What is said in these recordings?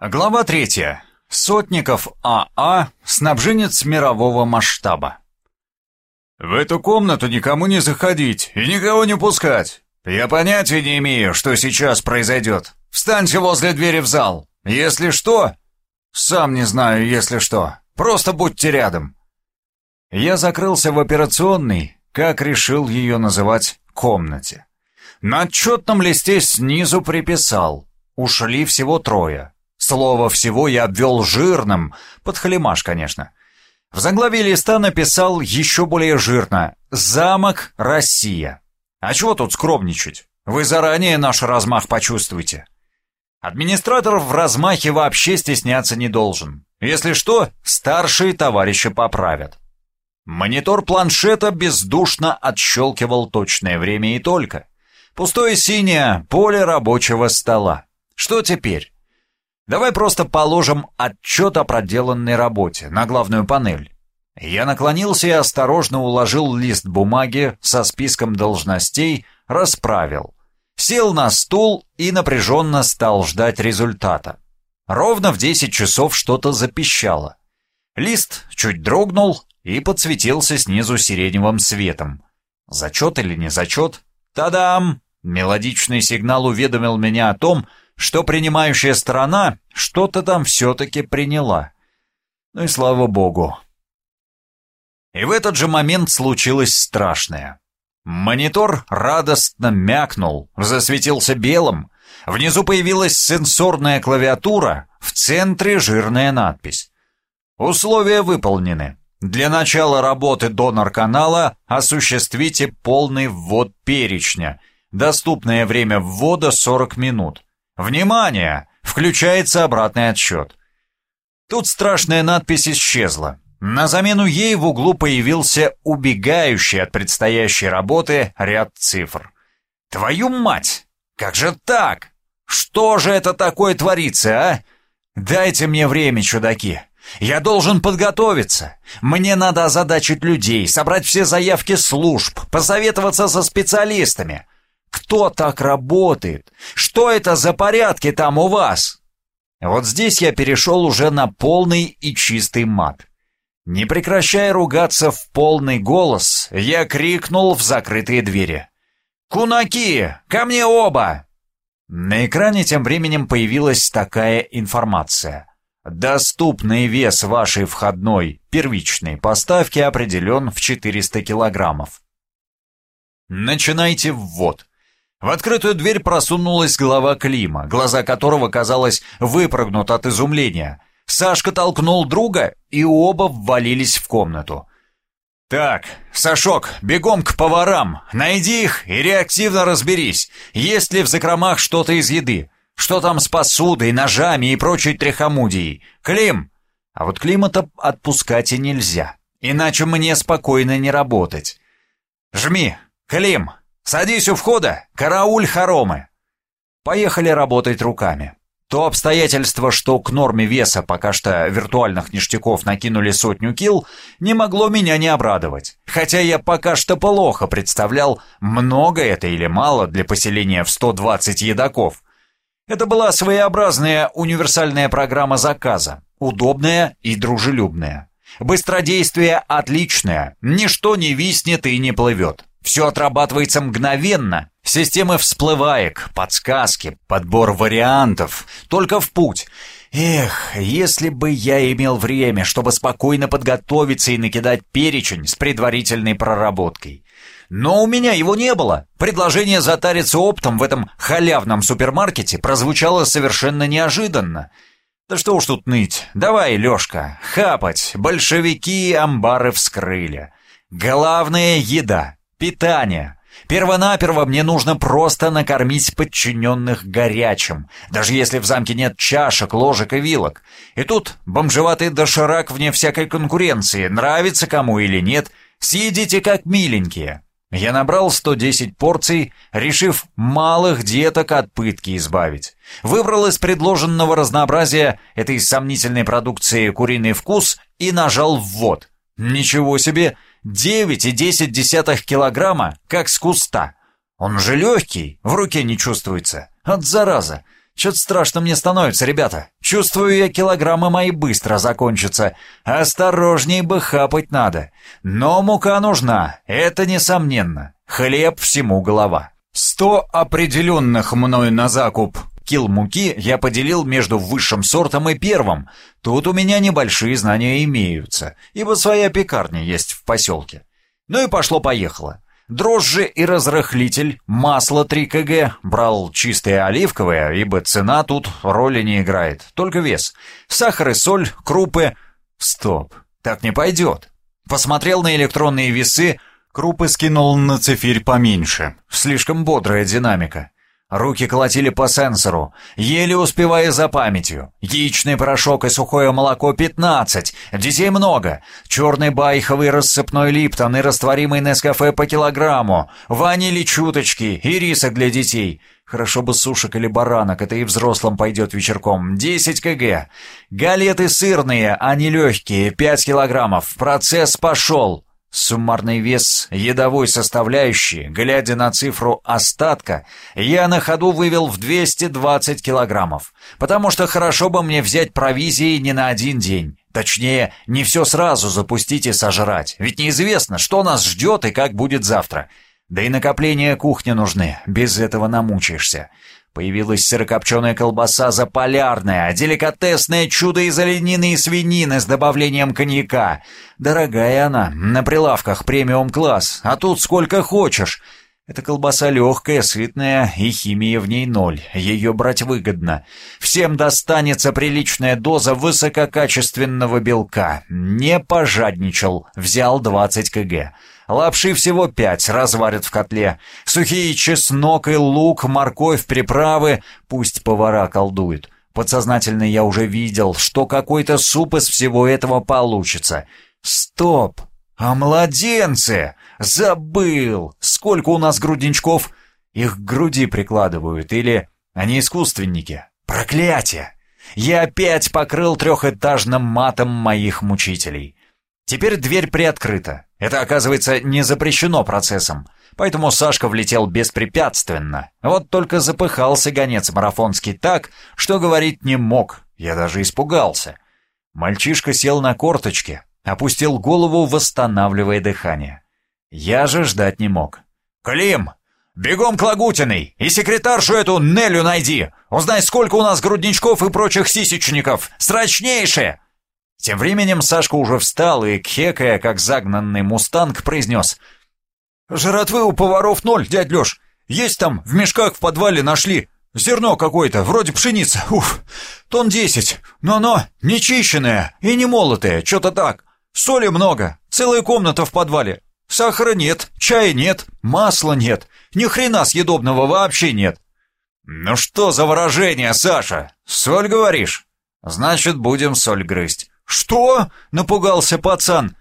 Глава третья. Сотников АА, снабженец мирового масштаба. «В эту комнату никому не заходить и никого не пускать. Я понятия не имею, что сейчас произойдет. Встаньте возле двери в зал. Если что...» «Сам не знаю, если что. Просто будьте рядом». Я закрылся в операционной, как решил ее называть, комнате. На отчетном листе снизу приписал. Ушли всего трое. Слово «всего» я обвел жирным, подхалимаш, конечно. В заглаве листа написал еще более жирно «Замок Россия». А чего тут скромничать? Вы заранее наш размах почувствуете. Администратор в размахе вообще стесняться не должен. Если что, старшие товарищи поправят. Монитор планшета бездушно отщелкивал точное время и только. Пустое синее поле рабочего стола. Что теперь? Давай просто положим отчет о проделанной работе на главную панель. Я наклонился и осторожно уложил лист бумаги со списком должностей, расправил. Сел на стул и напряженно стал ждать результата. Ровно в 10 часов что-то запищало. Лист чуть дрогнул и подсветился снизу сиреневым светом. Зачет или не зачет? Та-дам! Мелодичный сигнал уведомил меня о том, что принимающая сторона что-то там все-таки приняла. Ну и слава богу. И в этот же момент случилось страшное. Монитор радостно мякнул, засветился белым. Внизу появилась сенсорная клавиатура, в центре жирная надпись. Условия выполнены. Для начала работы донор-канала осуществите полный ввод перечня. Доступное время ввода 40 минут. «Внимание! Включается обратный отсчет». Тут страшная надпись исчезла. На замену ей в углу появился убегающий от предстоящей работы ряд цифр. «Твою мать! Как же так? Что же это такое творится, а? Дайте мне время, чудаки!» Я должен подготовиться. Мне надо озадачить людей, собрать все заявки служб, посоветоваться со специалистами. Кто так работает? Что это за порядки там у вас? Вот здесь я перешел уже на полный и чистый мат. Не прекращая ругаться в полный голос, я крикнул в закрытые двери. «Кунаки! Ко мне оба!» На экране тем временем появилась такая информация. Доступный вес вашей входной первичной поставки определен в 400 килограммов. Начинайте ввод. В открытую дверь просунулась голова Клима, глаза которого, казалось, выпрыгнут от изумления. Сашка толкнул друга, и оба ввалились в комнату. «Так, Сашок, бегом к поварам, найди их и реактивно разберись, есть ли в закромах что-то из еды, что там с посудой, ножами и прочей тряхомудией. Клим!» А вот Клима-то отпускать и нельзя, иначе мне спокойно не работать. «Жми, Клим, «Садись у входа! Карауль хоромы!» Поехали работать руками. То обстоятельство, что к норме веса пока что виртуальных ништяков накинули сотню кил, не могло меня не обрадовать. Хотя я пока что плохо представлял, много это или мало для поселения в 120 едоков. Это была своеобразная универсальная программа заказа, удобная и дружелюбная. Быстродействие отличное, ничто не виснет и не плывет. Все отрабатывается мгновенно. Системы всплываек, подсказки, подбор вариантов. Только в путь. Эх, если бы я имел время, чтобы спокойно подготовиться и накидать перечень с предварительной проработкой. Но у меня его не было. Предложение затариться оптом в этом халявном супермаркете прозвучало совершенно неожиданно. Да что уж тут ныть. Давай, Лёшка, хапать. Большевики амбары вскрыли. Главное — еда. Питание. Первонаперво мне нужно просто накормить подчиненных горячим, даже если в замке нет чашек, ложек и вилок. И тут бомжеватый доширак вне всякой конкуренции, нравится кому или нет, съедите как миленькие. Я набрал 110 порций, решив малых деток от пытки избавить. Выбрал из предложенного разнообразия этой сомнительной продукции куриный вкус и нажал ввод. Ничего себе! 9,10 килограмма, как с куста. Он же легкий, в руке не чувствуется. От зараза. Что-то страшно мне становится, ребята. Чувствую я, килограммы мои быстро закончатся. Осторожней бы хапать надо. Но мука нужна, это несомненно. Хлеб всему голова. Сто определенных мною на закуп кил муки я поделил между высшим сортом и первым. Тут у меня небольшие знания имеются, ибо своя пекарня есть в поселке. Ну и пошло-поехало. Дрожжи и разрыхлитель, масло 3 кг, брал чистое оливковое, ибо цена тут роли не играет, только вес. Сахар и соль, крупы... Стоп, так не пойдет. Посмотрел на электронные весы, крупы скинул на цифирь поменьше. Слишком бодрая динамика. Руки колотили по сенсору, еле успевая за памятью. Яичный порошок и сухое молоко 15, детей много. Черный байховый рассыпной липтон и растворимый Нескафе по килограмму. Ванили чуточки и рисок для детей. Хорошо бы сушек или баранок, это и взрослым пойдет вечерком. 10 кг. Галеты сырные, а не легкие, 5 килограммов. Процесс пошел. Суммарный вес едовой составляющей, глядя на цифру остатка, я на ходу вывел в 220 килограммов, потому что хорошо бы мне взять провизии не на один день. Точнее, не все сразу запустить и сожрать, ведь неизвестно, что нас ждет и как будет завтра. Да и накопления кухни нужны, без этого намучаешься. Появилась сырокопченая колбаса заполярная, деликатесное чудо из оленины и свинины с добавлением коньяка. Дорогая она, на прилавках премиум-класс, а тут сколько хочешь. Эта колбаса легкая, сытная, и химии в ней ноль. Ее брать выгодно. Всем достанется приличная доза высококачественного белка. Не пожадничал, взял 20 кг. Лапши всего пять разварят в котле. Сухие чеснок и лук, морковь, приправы. Пусть повара колдуют. Подсознательно я уже видел, что какой-то суп из всего этого получится. Стоп! А младенцы! Забыл! Сколько у нас грудничков? Их к груди прикладывают. Или они искусственники? Проклятие! Я опять покрыл трехэтажным матом моих мучителей. Теперь дверь приоткрыта. Это, оказывается, не запрещено процессом. Поэтому Сашка влетел беспрепятственно. Вот только запыхался гонец марафонский так, что говорить не мог. Я даже испугался. Мальчишка сел на корточки, опустил голову, восстанавливая дыхание. Я же ждать не мог. «Клим, бегом к Лагутиной и секретаршу эту Нелю найди! Узнай, сколько у нас грудничков и прочих сисечников! Срочнейшее!» Тем временем Сашка уже встал и, кхекая, как загнанный мустанг, произнес. «Жратвы у поваров ноль, дядь Леш. Есть там, в мешках в подвале нашли. Зерно какое-то, вроде пшеница. Уф, тон десять. Но оно нечищенное и не молотое, что-то так. Соли много, целая комната в подвале. Сахара нет, чая нет, масла нет. Ни хрена съедобного вообще нет». «Ну что за выражение, Саша? Соль, говоришь? Значит, будем соль грызть. «Что?» — напугался пацан.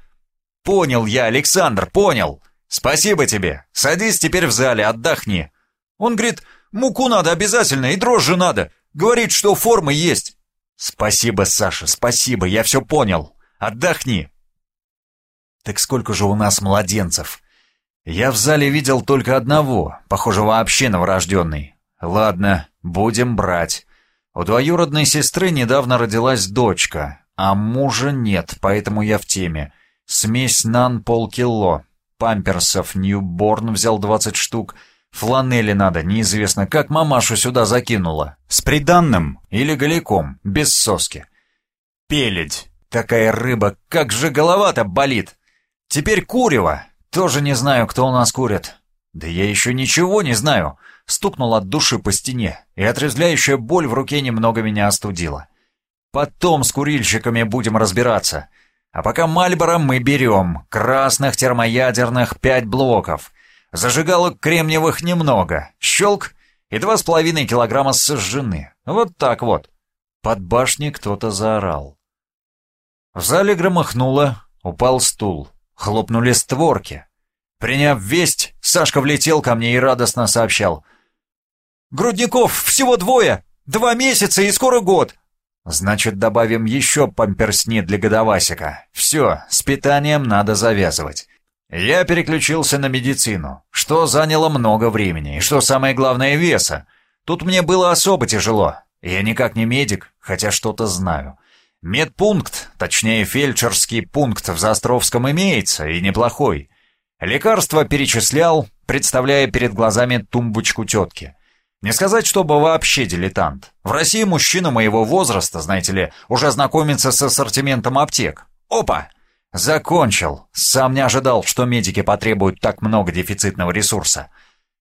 «Понял я, Александр, понял. Спасибо тебе. Садись теперь в зале, отдохни». Он говорит, муку надо обязательно и дрожжи надо. Говорит, что формы есть. «Спасибо, Саша, спасибо, я все понял. Отдохни». «Так сколько же у нас младенцев?» «Я в зале видел только одного, похоже, вообще новорожденный. Ладно, будем брать. У двоюродной сестры недавно родилась дочка, а мужа нет, поэтому я в теме. Смесь нан полкило. Памперсов Ньюборн взял 20 штук. Фланели надо, неизвестно, как мамашу сюда закинула. С приданным или голиком, без соски. Пеледь. Такая рыба, как же голова-то болит. Теперь курево. Тоже не знаю, кто у нас курит. Да я еще ничего не знаю. Стукнул от души по стене, и отрезвляющая боль в руке немного меня остудила. Потом с курильщиками будем разбираться. А пока Мальборо мы берем. Красных термоядерных пять блоков. Зажигалок кремниевых немного. Щелк и два с половиной килограмма сожжены. Вот так вот. Под башней кто-то заорал. В зале громыхнуло, упал стул. Хлопнули створки. Приняв весть, Сашка влетел ко мне и радостно сообщал. «Грудников всего двое! Два месяца и скоро год! Значит, добавим еще памперсни для годовасика. Все, с питанием надо завязывать. Я переключился на медицину, что заняло много времени, и что самое главное, веса. Тут мне было особо тяжело. Я никак не медик, хотя что-то знаю. Медпункт, точнее фельдшерский пункт в Застровском имеется, и неплохой. Лекарства перечислял, представляя перед глазами тумбочку тетки. Не сказать, чтобы вообще дилетант. В России мужчина моего возраста, знаете ли, уже знакомится с ассортиментом аптек. Опа! Закончил. Сам не ожидал, что медики потребуют так много дефицитного ресурса.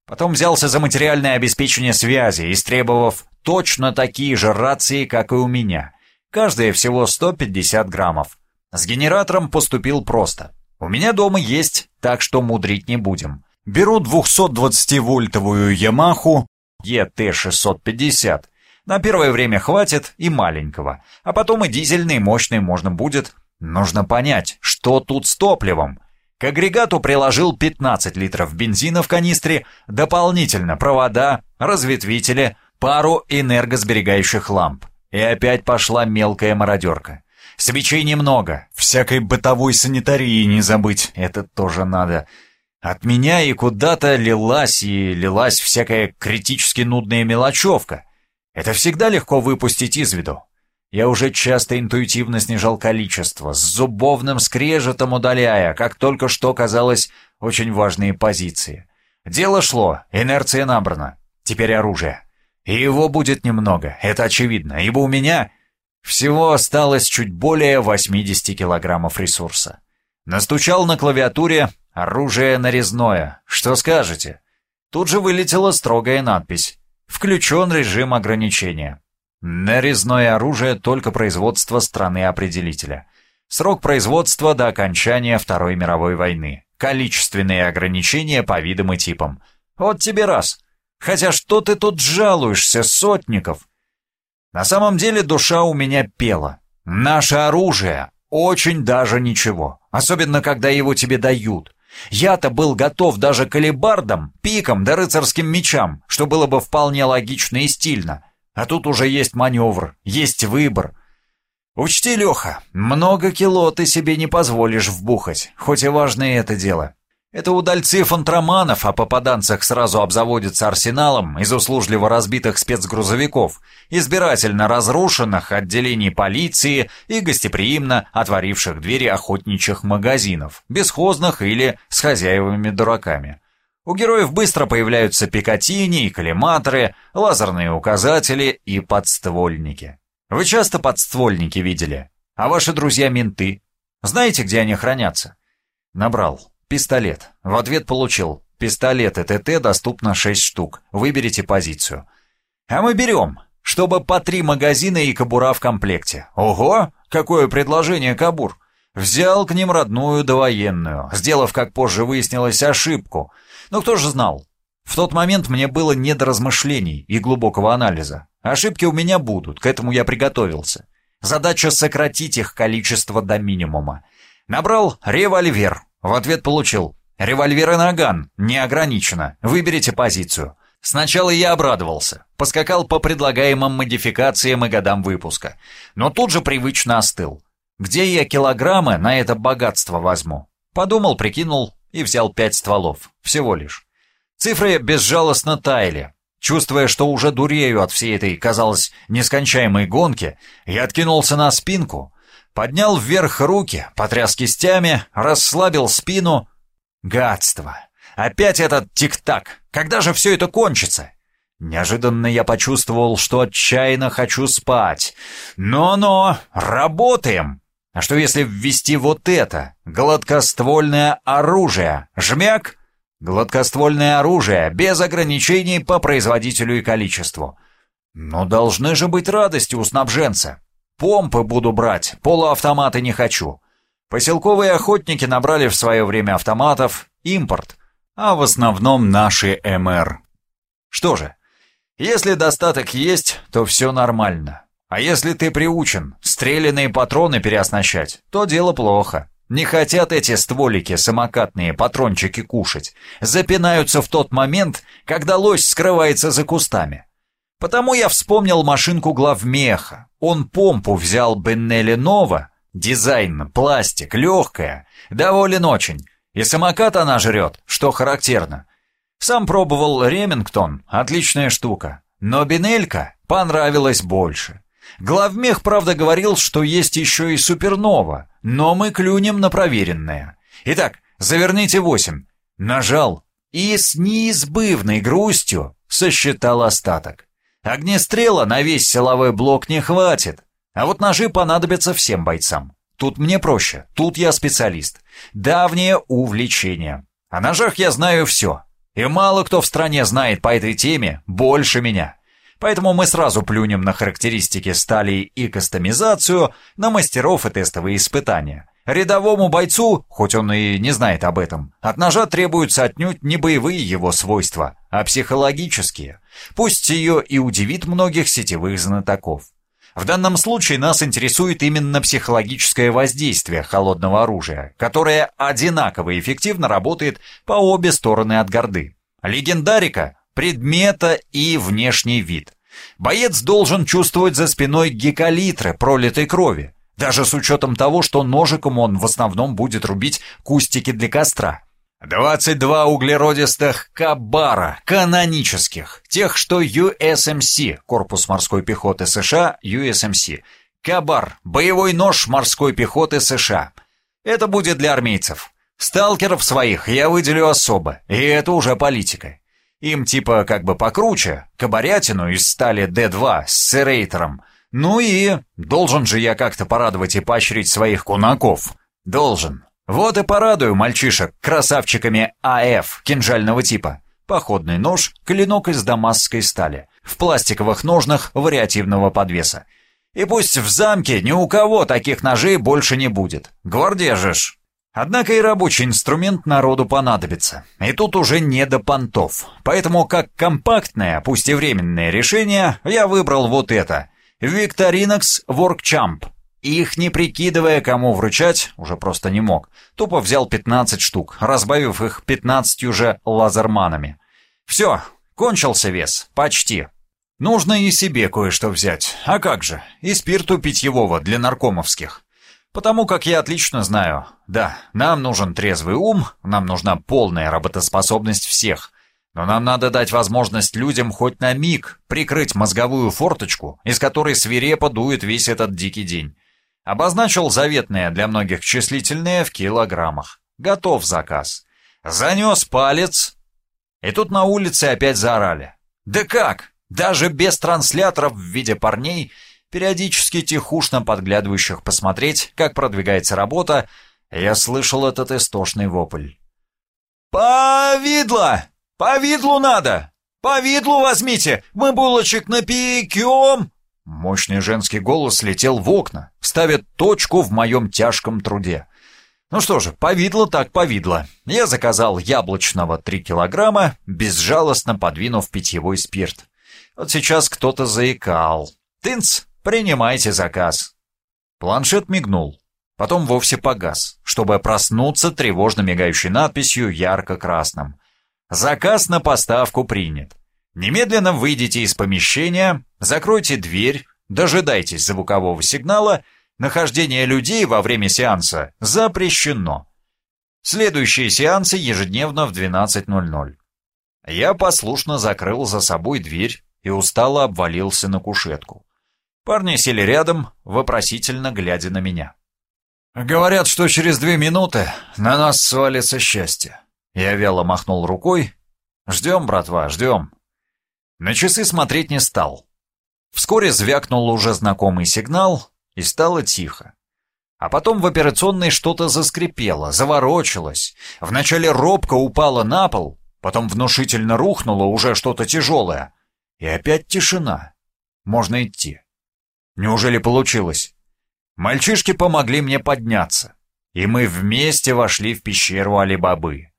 Потом взялся за материальное обеспечение связи, истребовав точно такие же рации, как и у меня. Каждая всего 150 граммов. С генератором поступил просто. У меня дома есть, так что мудрить не будем. Беру 220-вольтовую Ямаху ET650. На первое время хватит и маленького, а потом и дизельный мощный можно будет. Нужно понять, что тут с топливом. К агрегату приложил 15 литров бензина в канистре, дополнительно провода, разветвители, пару энергосберегающих ламп. И опять пошла мелкая мародерка. Свечей немного, всякой бытовой санитарии не забыть, это тоже надо. От меня и куда-то лилась и лилась всякая критически нудная мелочевка. Это всегда легко выпустить из виду. Я уже часто интуитивно снижал количество, с зубовным скрежетом удаляя, как только что казалось, очень важные позиции. Дело шло, инерция набрана. Теперь оружие. И его будет немного, это очевидно, ибо у меня всего осталось чуть более 80 килограммов ресурса. Настучал на клавиатуре «Оружие нарезное. Что скажете?» Тут же вылетела строгая надпись «Включен режим ограничения». Нарезное оружие только производство страны-определителя. Срок производства до окончания Второй мировой войны. Количественные ограничения по видам и типам. Вот тебе раз. Хотя что ты тут жалуешься, Сотников? На самом деле душа у меня пела. Наше оружие очень даже ничего, особенно когда его тебе дают. Я-то был готов даже к алебардам, пикам да рыцарским мечам, что было бы вполне логично и стильно. А тут уже есть маневр, есть выбор. Учти, Леха, много кило ты себе не позволишь вбухать, хоть и важное это дело. Это удальцы фантроманов о попаданцах сразу обзаводятся арсеналом из услужливо разбитых спецгрузовиков, избирательно разрушенных отделений полиции и гостеприимно отворивших двери охотничьих магазинов, бесхозных или с хозяевами-дураками. У героев быстро появляются пикатини и коллиматоры, лазерные указатели и подствольники. Вы часто подствольники видели? А ваши друзья-менты? Знаете, где они хранятся? Набрал. Пистолет. В ответ получил. Пистолеты ТТ доступно 6 штук. Выберите позицию. А мы берем, чтобы по три магазина и кобура в комплекте. Ого, какое предложение кабур. Взял к ним родную довоенную, сделав, как позже выяснилось, ошибку. Но кто же знал? В тот момент мне было не до размышлений и глубокого анализа. Ошибки у меня будут, к этому я приготовился. Задача сократить их количество до минимума. Набрал револьвер, в ответ получил «Револьвер и наган, не ограничено, выберите позицию». Сначала я обрадовался, поскакал по предлагаемым модификациям и годам выпуска, но тут же привычно остыл. Где я килограммы на это богатство возьму? Подумал, прикинул и взял пять стволов, всего лишь. Цифры безжалостно таяли. Чувствуя, что уже дурею от всей этой, казалось, нескончаемой гонки, я откинулся на спинку, Поднял вверх руки, потряс кистями, расслабил спину. Гадство! Опять этот тик-так! Когда же все это кончится? Неожиданно я почувствовал, что отчаянно хочу спать. Но-но, работаем! А что если ввести вот это? Гладкоствольное оружие. Жмяк? Гладкоствольное оружие, без ограничений по производителю и количеству. Но должны же быть радости у снабженца. Помпы буду брать, полуавтоматы не хочу. Поселковые охотники набрали в свое время автоматов, импорт, а в основном наши МР. Что же, если достаток есть, то все нормально. А если ты приучен стрелянные патроны переоснащать, то дело плохо. Не хотят эти стволики самокатные патрончики кушать. Запинаются в тот момент, когда лось скрывается за кустами. Потому я вспомнил машинку главмеха. Он помпу взял Беннелли Нова. Дизайн, пластик, легкая. Доволен очень. И самокат она жрет, что характерно. Сам пробовал Ремингтон, отличная штука. Но Бенелька понравилось больше. Главмех, правда, говорил, что есть еще и супернова, но мы клюнем на проверенное. Итак, заверните восемь. Нажал и с неизбывной грустью сосчитал остаток. Огнестрела на весь силовой блок не хватит, а вот ножи понадобятся всем бойцам. Тут мне проще, тут я специалист. Давнее увлечение. О ножах я знаю все. И мало кто в стране знает по этой теме больше меня. Поэтому мы сразу плюнем на характеристики стали и кастомизацию, на мастеров и тестовые испытания. Рядовому бойцу, хоть он и не знает об этом, от ножа требуются отнюдь не боевые его свойства, а психологические. Пусть ее и удивит многих сетевых знатоков. В данном случае нас интересует именно психологическое воздействие холодного оружия, которое одинаково эффективно работает по обе стороны от горды. Легендарика – предмета и внешний вид. Боец должен чувствовать за спиной гекалитры пролитой крови, даже с учетом того, что ножиком он в основном будет рубить кустики для костра. 22 углеродистых Кабара, канонических, тех, что USMC, Корпус морской пехоты США, USMC. Кабар, боевой нож морской пехоты США. Это будет для армейцев. Сталкеров своих я выделю особо, и это уже политика. Им типа как бы покруче, кабарятину из стали D2 с серейтором. Ну и должен же я как-то порадовать и поощрить своих кунаков. Должен. Вот и порадую мальчишек красавчиками АФ кинжального типа. Походный нож, клинок из дамасской стали, в пластиковых ножнах вариативного подвеса. И пусть в замке ни у кого таких ножей больше не будет. Гвардия же ж. Однако и рабочий инструмент народу понадобится. И тут уже не до понтов. Поэтому как компактное, пусть и временное решение, я выбрал вот это. Victorinox Workchamp их, не прикидывая, кому вручать, уже просто не мог. Тупо взял 15 штук, разбавив их 15 же лазерманами. Все, кончился вес, почти. Нужно и себе кое-что взять. А как же, и спирту питьевого для наркомовских. Потому как я отлично знаю, да, нам нужен трезвый ум, нам нужна полная работоспособность всех. Но нам надо дать возможность людям хоть на миг прикрыть мозговую форточку, из которой свирепо дует весь этот дикий день. Обозначил заветное для многих числительное в килограммах. Готов заказ. Занес палец. И тут на улице опять заорали. Да как? Даже без трансляторов в виде парней, периодически тихушно подглядывающих посмотреть, как продвигается работа, я слышал этот истошный вопль. «Повидло! Повидлу надо! Повидлу возьмите! Мы булочек напекем!» Мощный женский голос летел в окна, ставя точку в моем тяжком труде. Ну что же, повидло так повидло. Я заказал яблочного 3 килограмма, безжалостно подвинув питьевой спирт. Вот сейчас кто-то заикал. «Тынц, принимайте заказ». Планшет мигнул, потом вовсе погас, чтобы проснуться тревожно мигающей надписью ярко-красным. «Заказ на поставку принят». Немедленно выйдите из помещения, закройте дверь, дожидайтесь звукового сигнала, нахождение людей во время сеанса запрещено. Следующие сеансы ежедневно в 12.00. Я послушно закрыл за собой дверь и устало обвалился на кушетку. Парни сели рядом, вопросительно глядя на меня. «Говорят, что через две минуты на нас свалится счастье». Я вяло махнул рукой. «Ждем, братва, ждем. На часы смотреть не стал. Вскоре звякнул уже знакомый сигнал, и стало тихо. А потом в операционной что-то заскрипело, заворочилось. Вначале робко упало на пол, потом внушительно рухнуло уже что-то тяжелое. И опять тишина. Можно идти. Неужели получилось? Мальчишки помогли мне подняться, и мы вместе вошли в пещеру Али-Бабы.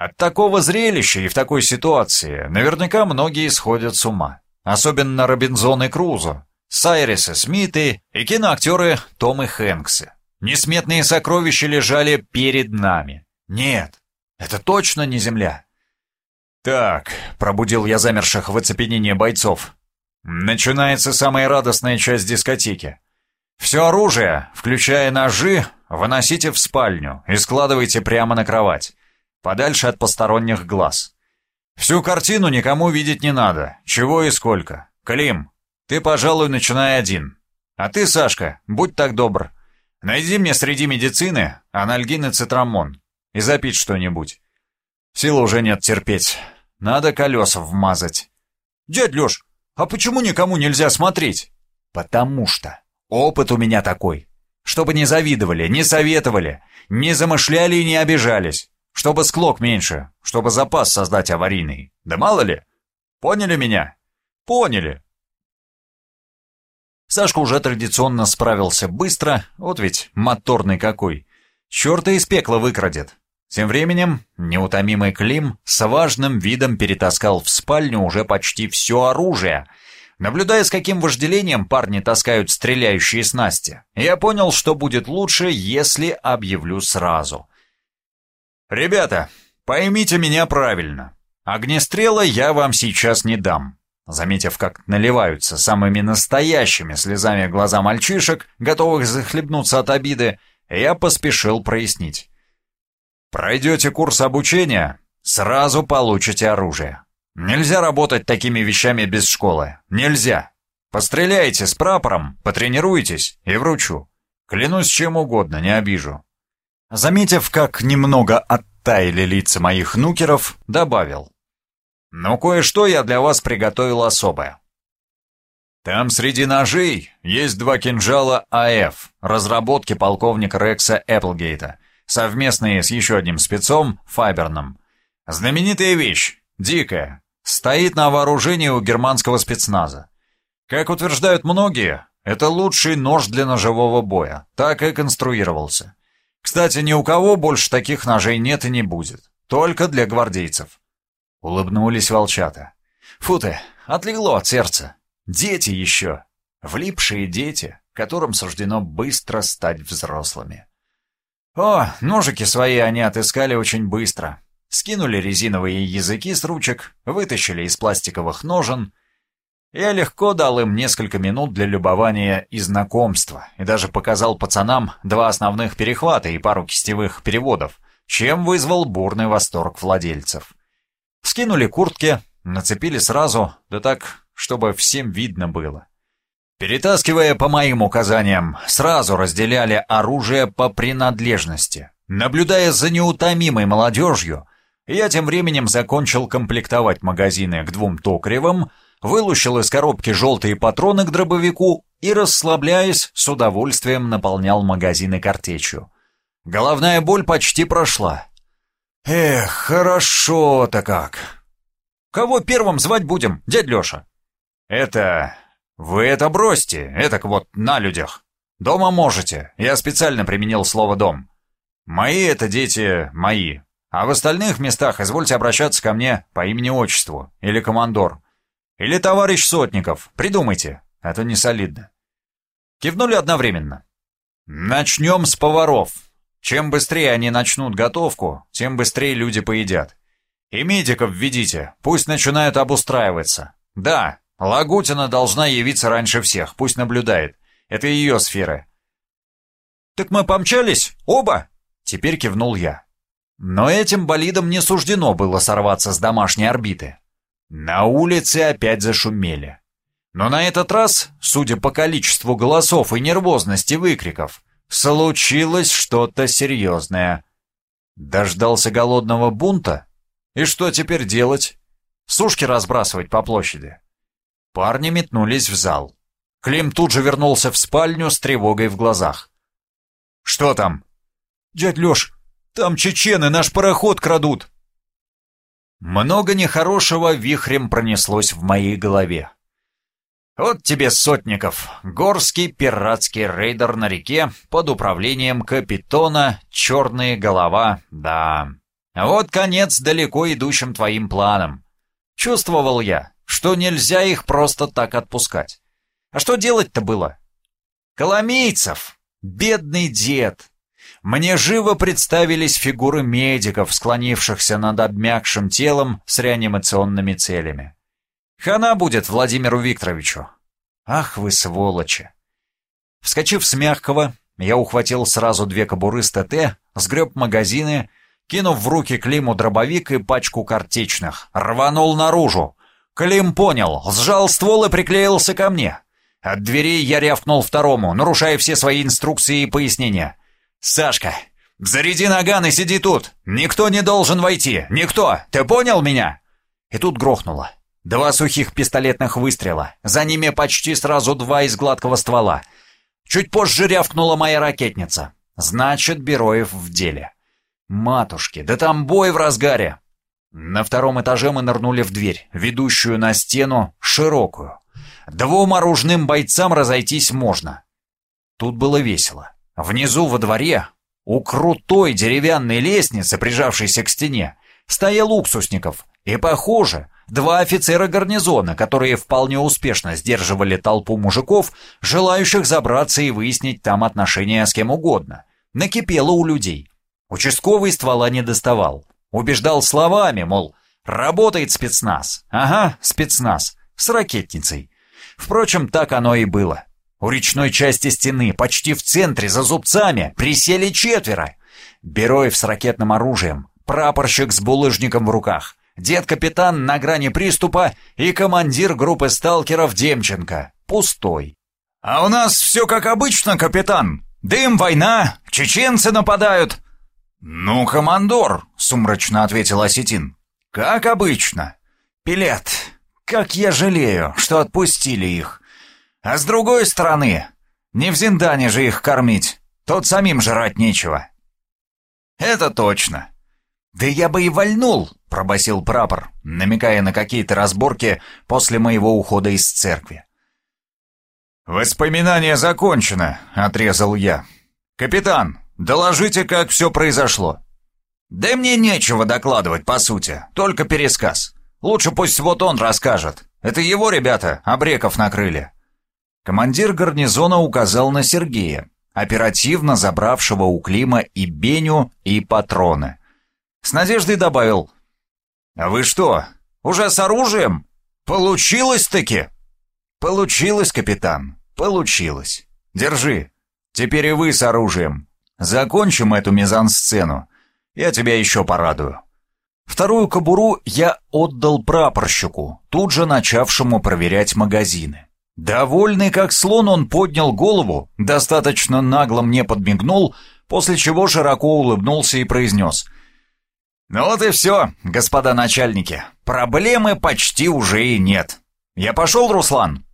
От такого зрелища и в такой ситуации наверняка многие сходят с ума. Особенно Робинзон и Крузо, Сайресы Смиты и киноактеры Том и Хэнксы. Несметные сокровища лежали перед нами. Нет, это точно не Земля. «Так», — пробудил я замерших в оцепенении бойцов. «Начинается самая радостная часть дискотеки. Все оружие, включая ножи, выносите в спальню и складывайте прямо на кровать подальше от посторонних глаз. Всю картину никому видеть не надо, чего и сколько. Клим, Ты, пожалуй, начинай один. А ты, Сашка, будь так добр. Найди мне среди медицины анальгин и цитрамон. И запить что-нибудь. Силы уже нет терпеть. Надо колеса вмазать. Дядь Леш, а почему никому нельзя смотреть? Потому что опыт у меня такой. Чтобы не завидовали, не советовали, не замышляли и не обижались. Чтобы склок меньше, чтобы запас создать аварийный. Да мало ли. Поняли меня? Поняли. Сашка уже традиционно справился быстро, вот ведь моторный какой. Черта из пекла выкрадет. Тем временем неутомимый Клим с важным видом перетаскал в спальню уже почти все оружие. Наблюдая, с каким вожделением парни таскают стреляющие снасти, я понял, что будет лучше, если объявлю сразу. «Ребята, поймите меня правильно. Огнестрела я вам сейчас не дам». Заметив, как наливаются самыми настоящими слезами глаза мальчишек, готовых захлебнуться от обиды, я поспешил прояснить. Пройдете курс обучения, сразу получите оружие. Нельзя работать такими вещами без школы. Нельзя. Постреляйте с прапором, потренируйтесь и вручу. Клянусь чем угодно, не обижу. Заметив, как немного оттаяли лица моих нукеров, добавил. «Ну, кое-что я для вас приготовил особое. Там среди ножей есть два кинжала АФ, разработки полковника Рекса Эпплгейта — совместные с еще одним спецом, Фаберном. Знаменитая вещь, дикая, стоит на вооружении у германского спецназа. Как утверждают многие, это лучший нож для ножевого боя, так и конструировался. Кстати, ни у кого больше таких ножей нет и не будет, только для гвардейцев. Улыбнулись волчата. Фу ты, отлегло от сердца. Дети еще, влипшие дети, которым суждено быстро стать взрослыми. О, ножики свои они отыскали очень быстро. Скинули резиновые языки с ручек, вытащили из пластиковых ножен. Я легко дал им несколько минут для любования и знакомства, и даже показал пацанам два основных перехвата и пару кистевых переводов, чем вызвал бурный восторг владельцев. Скинули куртки, нацепили сразу, да так, чтобы всем видно было. Перетаскивая по моим указаниям, сразу разделяли оружие по принадлежности. Наблюдая за неутомимой молодежью, я тем временем закончил комплектовать магазины к двум токаревым, вылущил из коробки желтые патроны к дробовику и, расслабляясь, с удовольствием наполнял магазины картечью. Головная боль почти прошла. Эх, хорошо-то как. Кого первым звать будем, дядь Леша? Это «Вы это бросьте, этак вот на людях. Дома можете, я специально применил слово «дом». Мои это дети мои, а в остальных местах извольте обращаться ко мне по имени-отчеству, или командор, или товарищ Сотников, придумайте, а то не солидно». Кивнули одновременно. «Начнем с поваров. Чем быстрее они начнут готовку, тем быстрее люди поедят. И медиков введите, пусть начинают обустраиваться. Да, Лагутина должна явиться раньше всех, пусть наблюдает. Это ее сфера. «Так мы помчались? Оба?» Теперь кивнул я. Но этим болидам не суждено было сорваться с домашней орбиты. На улице опять зашумели. Но на этот раз, судя по количеству голосов и нервозности выкриков, случилось что-то серьезное. Дождался голодного бунта? И что теперь делать? Сушки разбрасывать по площади? Парни метнулись в зал. Клим тут же вернулся в спальню с тревогой в глазах. «Что там?» «Дядь Леш, там чечены наш пароход крадут!» Много нехорошего вихрем пронеслось в моей голове. Вот тебе сотников, горский пиратский рейдер на реке под управлением капитона «Черная голова», да. Вот конец далеко идущим твоим планам. Чувствовал я, что нельзя их просто так отпускать. А что делать-то было? Коломейцев! Бедный дед! Мне живо представились фигуры медиков, склонившихся над обмякшим телом с реанимационными целями. Хана будет Владимиру Викторовичу. Ах вы сволочи! Вскочив с мягкого, я ухватил сразу две кобуры с ТТ, сгреб магазины, кинув в руки Климу дробовик и пачку картечных, рванул наружу, Клим понял, сжал ствол и приклеился ко мне. От дверей я рявкнул второму, нарушая все свои инструкции и пояснения. «Сашка, заряди наган и сиди тут! Никто не должен войти! Никто! Ты понял меня?» И тут грохнуло. Два сухих пистолетных выстрела, за ними почти сразу два из гладкого ствола. Чуть позже рявкнула моя ракетница. Значит, Бероев в деле. Матушки, да там бой в разгаре. На втором этаже мы нырнули в дверь, ведущую на стену, широкую. Двум оружным бойцам разойтись можно. Тут было весело. Внизу во дворе, у крутой деревянной лестницы, прижавшейся к стене, стоял уксусников. И, похоже, два офицера гарнизона, которые вполне успешно сдерживали толпу мужиков, желающих забраться и выяснить там отношения с кем угодно. Накипело у людей. Участковый ствола не доставал. Убеждал словами, мол, работает спецназ. Ага, спецназ. С ракетницей. Впрочем, так оно и было. У речной части стены, почти в центре, за зубцами, присели четверо. Бероев с ракетным оружием, прапорщик с булыжником в руках, дед-капитан на грани приступа и командир группы сталкеров Демченко, пустой. «А у нас все как обычно, капитан. Дым, война, чеченцы нападают». «Ну, командор», — сумрачно ответил Осетин, — «как обычно. Пилет, как я жалею, что отпустили их. А с другой стороны, не в Зиндане же их кормить, тут самим жрать нечего». «Это точно. Да я бы и вальнул», — пробасил прапор, намекая на какие-то разборки после моего ухода из церкви. «Воспоминание закончено», — отрезал я. «Капитан, Доложите, как все произошло». «Да мне нечего докладывать, по сути, только пересказ. Лучше пусть вот он расскажет. Это его ребята Обреков накрыли». Командир гарнизона указал на Сергея, оперативно забравшего у Клима и Беню, и патроны. С надеждой добавил. «А вы что, уже с оружием? Получилось-таки?» «Получилось, капитан, получилось. Держи. Теперь и вы с оружием. Закончим эту мизансцену. Я тебя еще порадую. Вторую кобуру я отдал прапорщику, тут же начавшему проверять магазины. Довольный как слон, он поднял голову, достаточно нагло мне подмигнул, после чего широко улыбнулся и произнес. «Ну вот и все, господа начальники, проблемы почти уже и нет. Я пошел, Руслан?»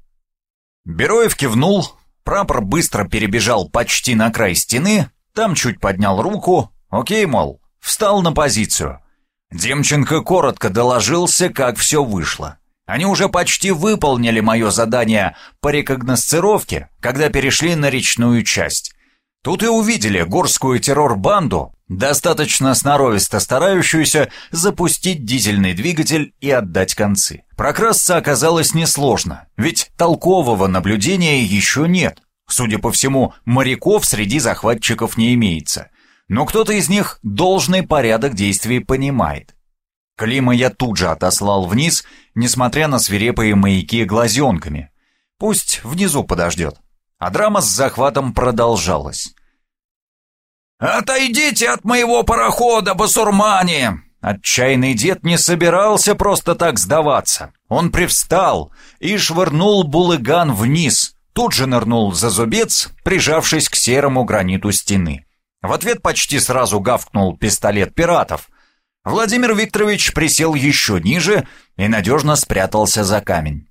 Бероев кивнул, прапор быстро перебежал почти на край стены, там чуть поднял руку. Окей, мол, встал на позицию. Демченко коротко доложился, как все вышло. Они уже почти выполнили мое задание по рекогносцировке, когда перешли на речную часть. Тут и увидели горскую террор-банду, достаточно сноровисто старающуюся запустить дизельный двигатель и отдать концы. Прокрасться оказалось несложно, ведь толкового наблюдения еще нет. Судя по всему, моряков среди захватчиков не имеется. Но кто-то из них должный порядок действий понимает. Клима я тут же отослал вниз, несмотря на свирепые маяки глазенками. Пусть внизу подождет. А драма с захватом продолжалась. «Отойдите от моего парохода, басурмане!» Отчаянный дед не собирался просто так сдаваться. Он привстал и швырнул булыган вниз, тут же нырнул за зубец, прижавшись к серому граниту стены. В ответ почти сразу гавкнул пистолет пиратов. Владимир Викторович присел еще ниже и надежно спрятался за камень.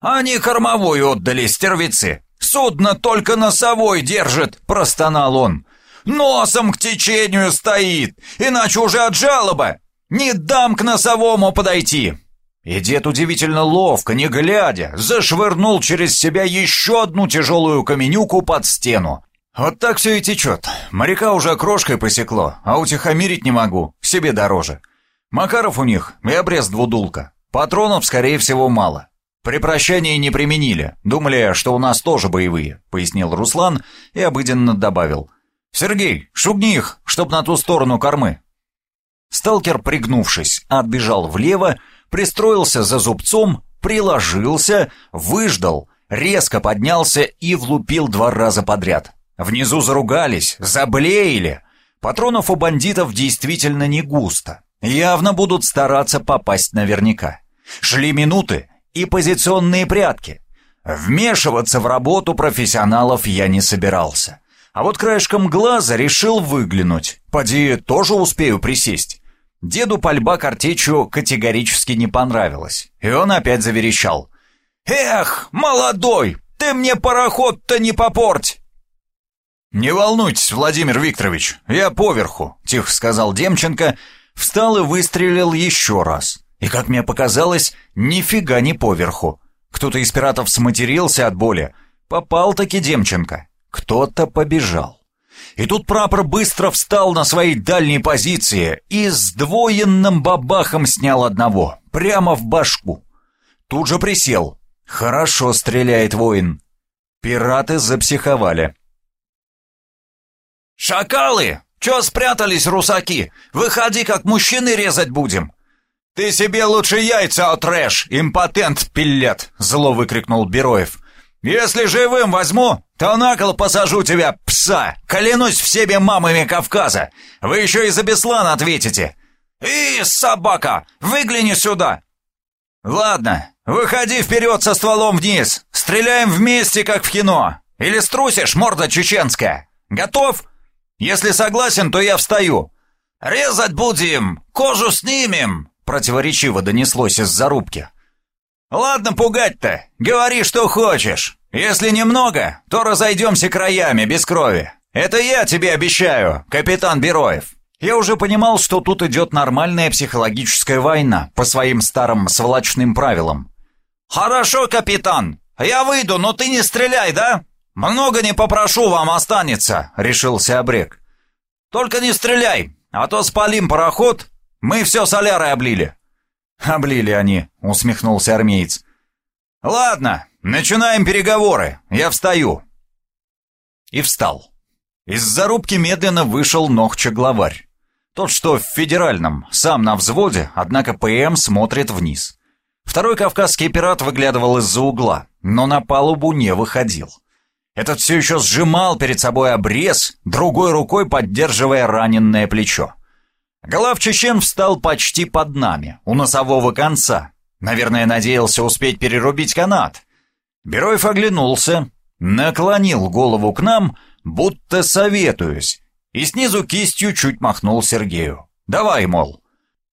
«Они кормовой отдали, стервицы! Судно только носовой держит!» — простонал он. «Носом к течению стоит, иначе уже от жалоба! Не дам к носовому подойти!» И дед удивительно ловко, не глядя, зашвырнул через себя еще одну тяжелую каменюку под стену. Вот так все и течет. Моряка уже крошкой посекло, а утихомирить не могу, себе дороже. Макаров у них и обрез двудулка. Патронов, скорее всего, мало. При прощании не применили, думали, что у нас тоже боевые, пояснил Руслан и обыденно добавил. «Сергей, шугни их, чтоб на ту сторону кормы». Сталкер, пригнувшись, отбежал влево, пристроился за зубцом, приложился, выждал, резко поднялся и влупил два раза подряд. Внизу заругались, заблеяли. Патронов у бандитов действительно не густо. Явно будут стараться попасть наверняка. Шли минуты и позиционные прятки. Вмешиваться в работу профессионалов я не собирался. А вот краешком глаза решил выглянуть. Поди, тоже успею присесть. Деду пальба картечью категорически не понравилась, и он опять заверещал. «Эх, молодой, ты мне пароход-то не попорть!» «Не волнуйтесь, Владимир Викторович, я поверху», — тихо сказал Демченко, встал и выстрелил еще раз. И, как мне показалось, нифига не поверху. Кто-то из пиратов сматерился от боли. Попал-таки Демченко. Кто-то побежал. И тут прапор быстро встал на своей дальней позиции и с двоенным бабахом снял одного, прямо в башку. Тут же присел. Хорошо стреляет воин. Пираты запсиховали. «Шакалы! Чё спрятались, русаки? Выходи, как мужчины резать будем!» «Ты себе лучше яйца отрежь, импотент пиллет!» — зло выкрикнул Бероев. «Если живым возьму, то на кол посажу тебя, пса! Клянусь всеми мамами Кавказа! Вы еще и за Беслан ответите!» «И, собака, выгляни сюда!» «Ладно, выходи вперед со стволом вниз! Стреляем вместе, как в кино! Или струсишь, морда чеченская! Готов? Если согласен, то я встаю!» «Резать будем! Кожу снимем!» Противоречиво донеслось из зарубки. «Ладно пугать-то, говори, что хочешь. Если немного, то разойдемся краями, без крови. Это я тебе обещаю, капитан Бероев». Я уже понимал, что тут идет нормальная психологическая война по своим старым сволочным правилам. «Хорошо, капитан, я выйду, но ты не стреляй, да? Много не попрошу, вам останется», — решился обрек. «Только не стреляй, а то спалим пароход, мы все солярой облили». «Облили они», — усмехнулся армеец. «Ладно, начинаем переговоры. Я встаю». И встал. Из зарубки медленно вышел Нохча-главарь. Тот, что в федеральном, сам на взводе, однако ПМ смотрит вниз. Второй кавказский пират выглядывал из-за угла, но на палубу не выходил. Этот все еще сжимал перед собой обрез, другой рукой поддерживая раненное плечо. Чечен встал почти под нами, у носового конца. Наверное, надеялся успеть перерубить канат. Бероев оглянулся, наклонил голову к нам, будто советуюсь, и снизу кистью чуть махнул Сергею. «Давай, мол».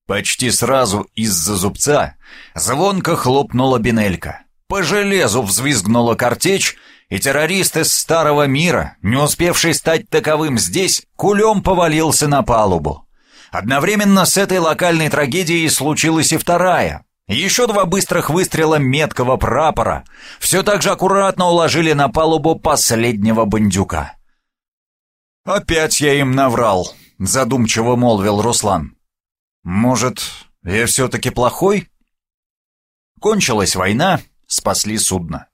Почти сразу из-за зубца звонко хлопнула бинелька. По железу взвизгнула картечь, и террорист из старого мира, не успевший стать таковым здесь, кулем повалился на палубу. Одновременно с этой локальной трагедией случилась и вторая. Еще два быстрых выстрела меткого прапора все так же аккуратно уложили на палубу последнего бандюка. «Опять я им наврал», — задумчиво молвил Руслан. «Может, я все-таки плохой?» Кончилась война, спасли судно.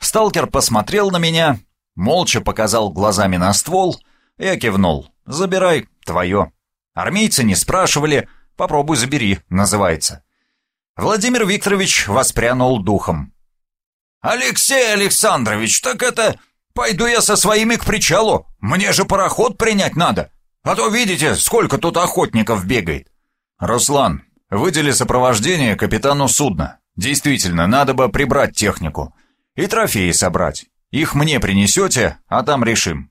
Сталкер посмотрел на меня, молча показал глазами на ствол, я кивнул. «Забирай, твое». Армейцы не спрашивали, попробуй забери, называется. Владимир Викторович воспрянул духом. «Алексей Александрович, так это... Пойду я со своими к причалу, мне же пароход принять надо, а то видите, сколько тут охотников бегает». «Руслан, выдели сопровождение капитану судна. Действительно, надо бы прибрать технику. И трофеи собрать. Их мне принесете, а там решим».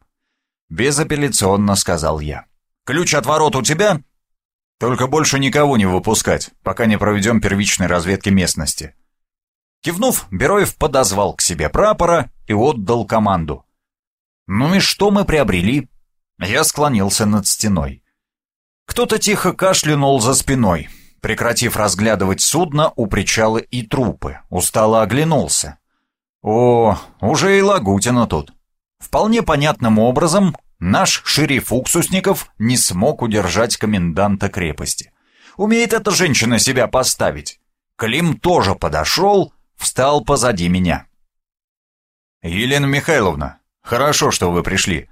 Безапелляционно сказал я. Ключ от ворот у тебя? Только больше никого не выпускать, пока не проведем первичной разведки местности. Кивнув, Бероев подозвал к себе прапора и отдал команду. Ну и что мы приобрели? Я склонился над стеной. Кто-то тихо кашлянул за спиной. Прекратив разглядывать судно у причала и трупы, устало оглянулся. О, уже и Лагутина тут. Вполне понятным образом Наш шериф Уксусников не смог удержать коменданта крепости. Умеет эта женщина себя поставить. Клим тоже подошел, встал позади меня. «Елена Михайловна, хорошо, что вы пришли.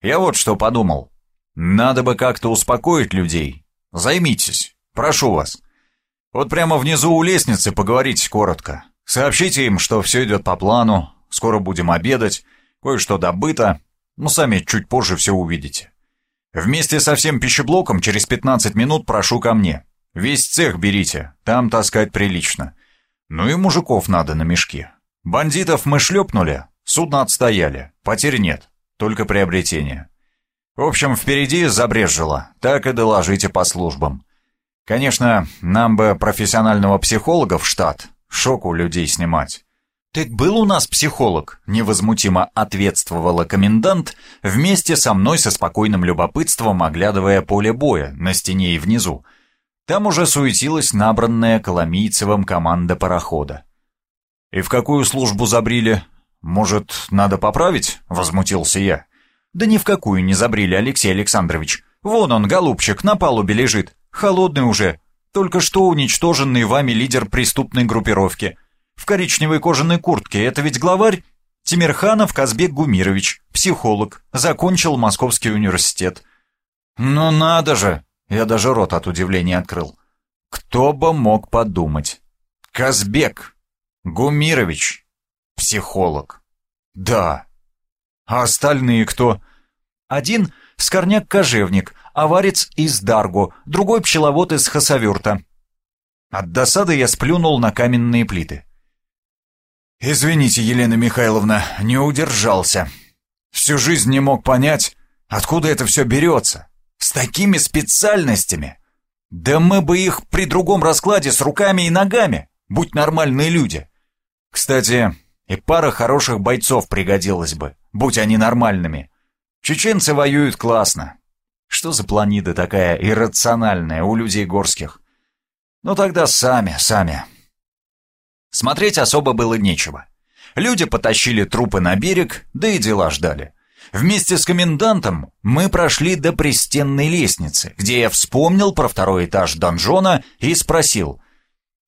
Я вот что подумал. Надо бы как-то успокоить людей. Займитесь, прошу вас. Вот прямо внизу у лестницы поговорите коротко. Сообщите им, что все идет по плану, скоро будем обедать, кое-что добыто, но сами чуть позже все увидите. Вместе со всем пищеблоком через 15 минут прошу ко мне. Весь цех берите, там таскать прилично. Ну и мужиков надо на мешки. Бандитов мы шлепнули, судно отстояли, потерь нет, только приобретение. В общем, впереди забрежило, так и доложите по службам. Конечно, нам бы профессионального психолога в штат, шок у людей снимать. «Так был у нас психолог», — невозмутимо ответствовала комендант, вместе со мной со спокойным любопытством оглядывая поле боя на стене и внизу. Там уже суетилась набранная Коломийцевым команда парохода. «И в какую службу забрили? Может, надо поправить?» — возмутился я. «Да ни в какую не забрили, Алексей Александрович. Вон он, голубчик, на палубе лежит. Холодный уже. Только что уничтоженный вами лидер преступной группировки. В коричневой кожаной куртке. Это ведь главарь? Тимирханов Казбек Гумирович, психолог, закончил Московский университет. Ну надо же! Я даже рот от удивления открыл. Кто бы мог подумать? Казбек Гумирович, психолог. Да. А остальные кто? Один — скорняк-кожевник, аварец из Дарго, другой пчеловод из Хасавюрта. От досады я сплюнул на каменные плиты. «Извините, Елена Михайловна, не удержался. Всю жизнь не мог понять, откуда это все берется. С такими специальностями. Да мы бы их при другом раскладе с руками и ногами, будь нормальные люди. Кстати, и пара хороших бойцов пригодилась бы, будь они нормальными. Чеченцы воюют классно, что за планида такая иррациональная у людей горских? Ну тогда сами, сами. Смотреть особо было нечего. Люди потащили трупы на берег, да и дела ждали. Вместе с комендантом мы прошли до пристенной лестницы, где я вспомнил про второй этаж донжона и спросил.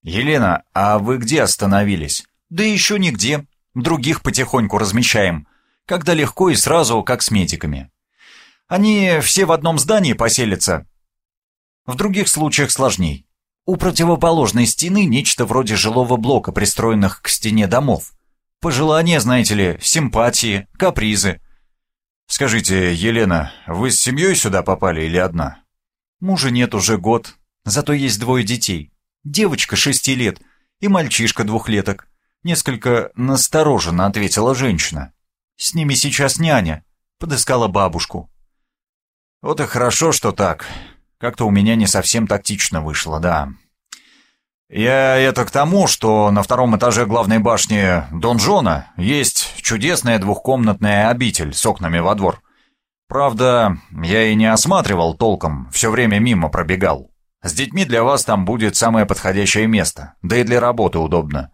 «Елена, а вы где остановились?» «Да еще нигде. Других потихоньку размещаем. Когда легко и сразу, как с медиками. Они все в одном здании поселятся. В других случаях сложней. У противоположной стены нечто вроде жилого блока, пристроенных к стене домов. Пожелания, знаете ли, симпатии, капризы. Скажите, Елена, вы с семьей сюда попали или одна? Мужа нет уже год, зато есть двое детей. Девочка шести лет и мальчишка двухлеток. Несколько настороженно ответила женщина. С ними сейчас няня. Подыскала бабушку. Вот и хорошо, что так. Как-то у меня не совсем тактично вышло, да. Я это к тому, что на втором этаже главной башни донжона есть чудесная двухкомнатная обитель с окнами во двор. Правда, я и не осматривал толком, все время мимо пробегал. С детьми для вас там будет самое подходящее место, да и для работы удобно.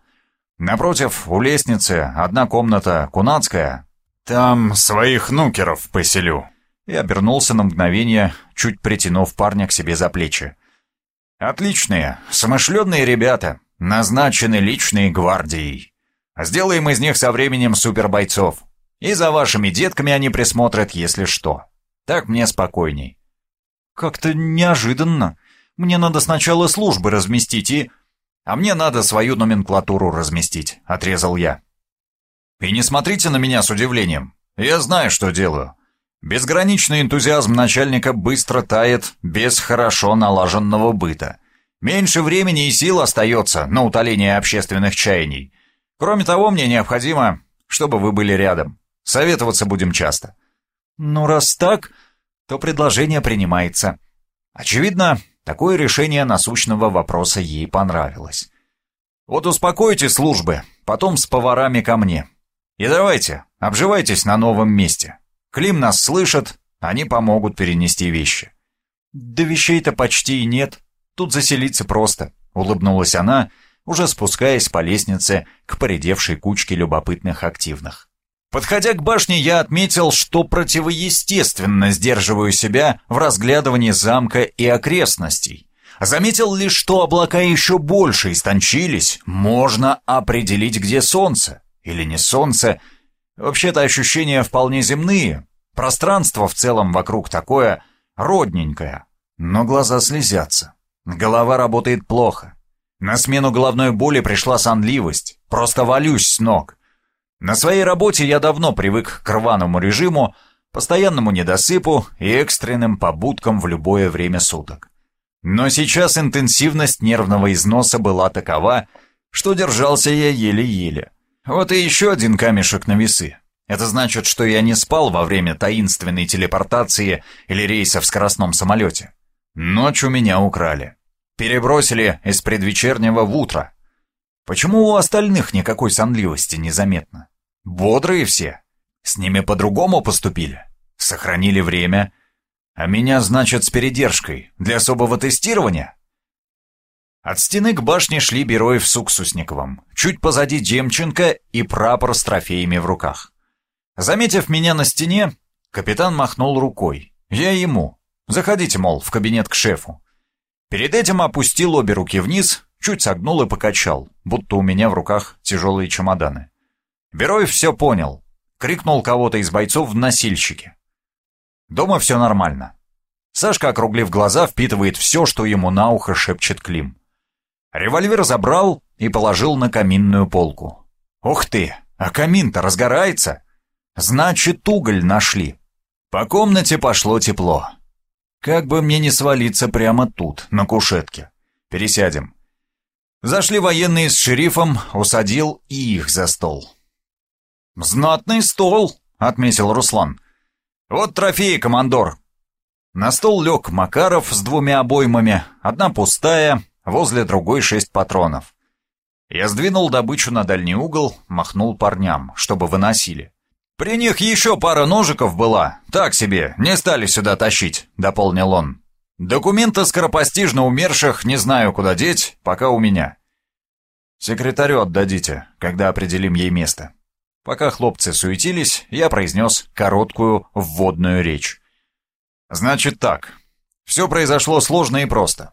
Напротив, у лестницы одна комната кунацкая. Там своих нукеров поселю и обернулся на мгновение, чуть притянув парня к себе за плечи. «Отличные, смышленные ребята, назначены личной гвардией. Сделаем из них со временем супербойцов. И за вашими детками они присмотрят, если что. Так мне спокойней». «Как-то неожиданно. Мне надо сначала службы разместить и...» «А мне надо свою номенклатуру разместить», — отрезал я. «И не смотрите на меня с удивлением. Я знаю, что делаю. Безграничный энтузиазм начальника быстро тает без хорошо налаженного быта. Меньше времени и сил остается на утоление общественных чаяний. Кроме того, мне необходимо, чтобы вы были рядом. Советоваться будем часто. Ну, раз так, то предложение принимается. Очевидно, такое решение насущного вопроса ей понравилось. Вот успокойте службы, потом с поварами ко мне. И давайте, обживайтесь на новом месте. Клим нас слышит, они помогут перенести вещи. Да вещей-то почти и нет. Тут заселиться просто, улыбнулась она, уже спускаясь по лестнице к поредевшей кучке любопытных активных. Подходя к башне, я отметил, что противоестественно сдерживаю себя в разглядывании замка и окрестностей. Заметил лишь, что облака еще больше истончились, можно определить, где солнце. Или не солнце, Вообще-то ощущения вполне земные. Пространство в целом вокруг такое родненькое. Но глаза слезятся. Голова работает плохо. На смену головной боли пришла сонливость. Просто валюсь с ног. На своей работе я давно привык к рваному режиму, постоянному недосыпу и экстренным побудкам в любое время суток. Но сейчас интенсивность нервного износа была такова, что держался я еле-еле. Вот и еще один камешек на весы. Это значит, что я не спал во время таинственной телепортации или рейса в скоростном самолете. Ночь у меня украли. Перебросили из предвечернего в утро. Почему у остальных никакой сонливости незаметно? Бодрые все. С ними по-другому поступили. Сохранили время. А меня, значит, с передержкой. Для особого тестирования? От стены к башне шли Бероев с Уксусниковым. Чуть позади Демченко и прапор с трофеями в руках. Заметив меня на стене, капитан махнул рукой. Я ему. Заходите, мол, в кабинет к шефу. Перед этим опустил обе руки вниз, чуть согнул и покачал, будто у меня в руках тяжелые чемоданы. Бероев все понял. Крикнул кого-то из бойцов в носильщике. Дома все нормально. Сашка, округлив глаза, впитывает все, что ему на ухо шепчет Клим. Револьвер забрал и положил на каминную полку. «Ух ты! А камин-то разгорается! Значит, уголь нашли!» По комнате пошло тепло. Как бы мне не свалиться прямо тут, на кушетке. Пересядем. Зашли военные с шерифом, усадил и их за стол. «Знатный стол», — отметил Руслан. «Вот трофеи, командор». На стол лег Макаров с двумя обоймами, одна пустая, возле другой шесть патронов. Я сдвинул добычу на дальний угол, махнул парням, чтобы выносили. «При них еще пара ножиков была, так себе, не стали сюда тащить», — дополнил он. «Документы скоропостижно умерших не знаю, куда деть, пока у меня». «Секретарю отдадите, когда определим ей место». Пока хлопцы суетились, я произнес короткую вводную речь. «Значит так, все произошло сложно и просто.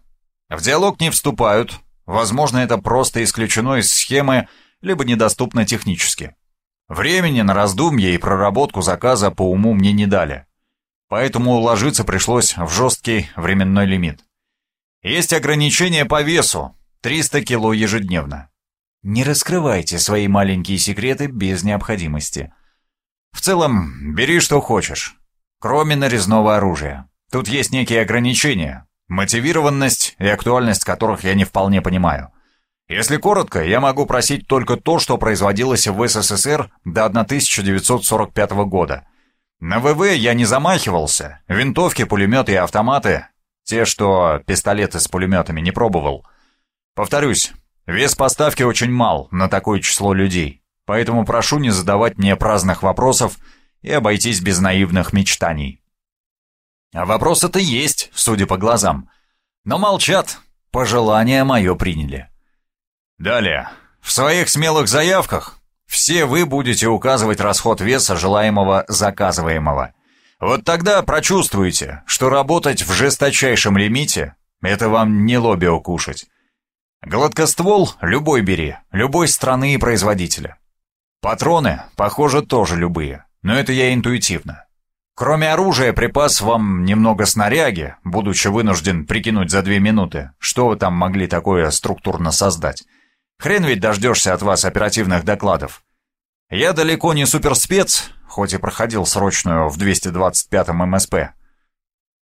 В диалог не вступают, возможно, это просто исключено из схемы, либо недоступно технически. Времени на раздумье и проработку заказа по уму мне не дали. Поэтому уложиться пришлось в жесткий временной лимит. Есть ограничение по весу – 300 кило ежедневно. Не раскрывайте свои маленькие секреты без необходимости. В целом, бери что хочешь, кроме нарезного оружия. Тут есть некие ограничения, мотивированность и актуальность которых я не вполне понимаю. Если коротко, я могу просить только то, что производилось в СССР до 1945 года. На ВВ я не замахивался, винтовки, пулеметы и автоматы, те, что пистолеты с пулеметами не пробовал. Повторюсь, вес поставки очень мал на такое число людей, поэтому прошу не задавать мне праздных вопросов и обойтись без наивных мечтаний. А вопросы-то есть, судя по глазам. Но молчат, пожелание мое приняли. Далее. В своих смелых заявках все вы будете указывать расход веса желаемого заказываемого. Вот тогда прочувствуете, что работать в жесточайшем лимите – это вам не лобби укушать. Гладкоствол любой бери, любой страны и производителя. Патроны, похоже, тоже любые, но это я интуитивно. Кроме оружия, припас вам немного снаряги, будучи вынужден прикинуть за две минуты, что вы там могли такое структурно создать. Хрен ведь дождешься от вас оперативных докладов. Я далеко не суперспец, хоть и проходил срочную в 225-м МСП.